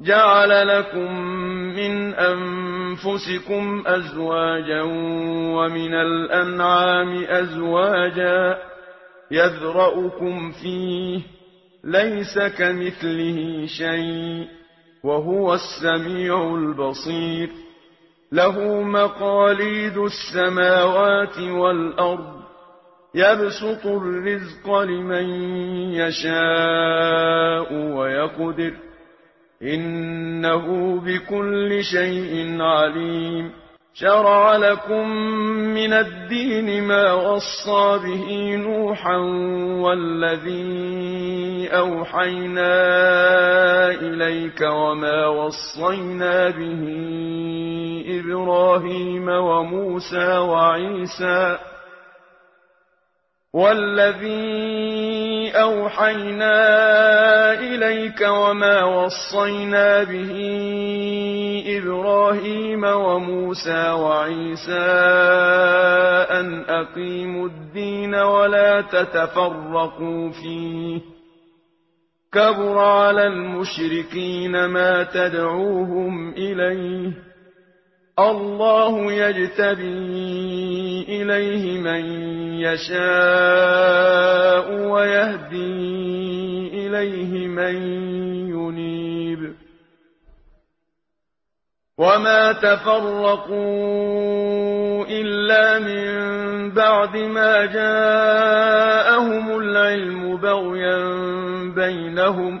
جعل لكم من أنفسكم أزواجا ومن الأنعام أزواجا يذرأكم فيه ليس كمثله شيء وهو السميع البصير. له مقاليد السماوات والأرض يبسط الرزق لمن يشاء ويقدر. إنه بكل شيء عليم. شرع لكم من الدين ما وصى به نوحا والذي أوحينا إليك وما وصينا به إبراهيم وموسى وعيسى والذي أوحينا إليك وما وصينا به إبراهيم وموسى وعيسى أن أقيموا الدين ولا تتفرقوا فيه. كبر على المشركين ما تدعوهم إليه. الله يجتبي إليه من يشاء ويهدي إليه من ينيب. وما تفرقوا إلا من بعد ما جاءهم العلم بغيا بينهم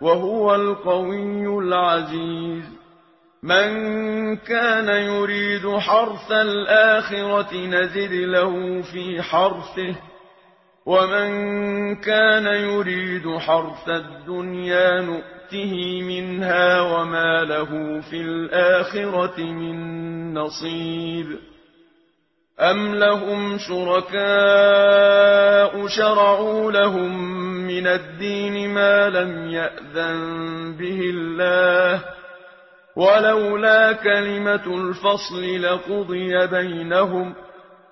وهو القوي العزيز. من كان يريد حرث الآخرة نزد له في حرثه ومن كان يريد حرث الدنيا نؤته منها وما له في الآخرة من نصيب. أم لهم شركاء شرعوا لهم من الدين ما لم يأذن به الله ولولا كلمة الفصل لقضي بينهم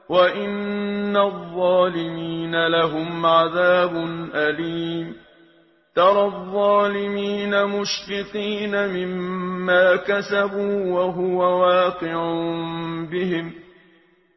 وإن الظالمين لهم عذاب أليم ترى الظالمين مشفقين مما كسبوا وهو واقع بهم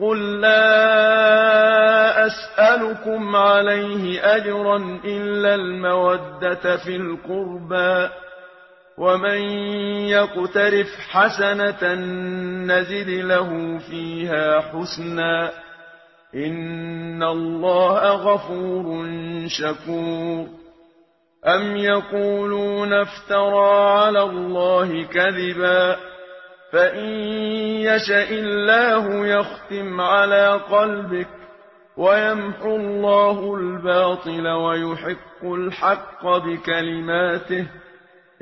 قل لا أسألكم عليه أجرا إلا المودة في القربى ومن يقترف حسنة نزد له فيها حسنا إن الله غفور شكور. أم يقولون افترى على الله كذبا فإن يشأ الله يختم على قلبك ويمحو الله الباطل ويحق الحق بكلماته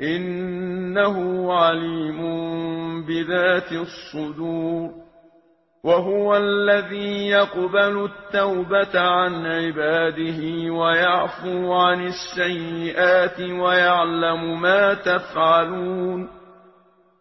إنه عليم بذات الصدور وهو الذي يقبل التوبة عن عباده ويعفو عن السيئات ويعلم ما تفعلون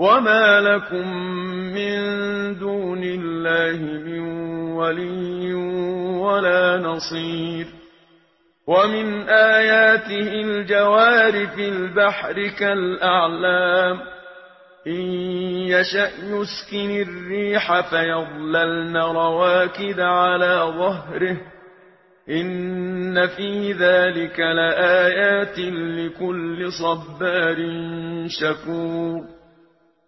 وما لكم من دون الله من ولي ولا نصير ومن آياته الجوار في البحر كالأعلام إن يشأ يسكن الريح فيظللن رواكد على ظهره إن في ذلك لآيات لكل صبار شكور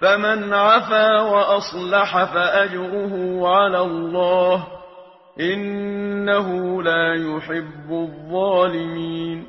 فمن عفا وأصلح فأجره على الله إنه لا يحب الظالمين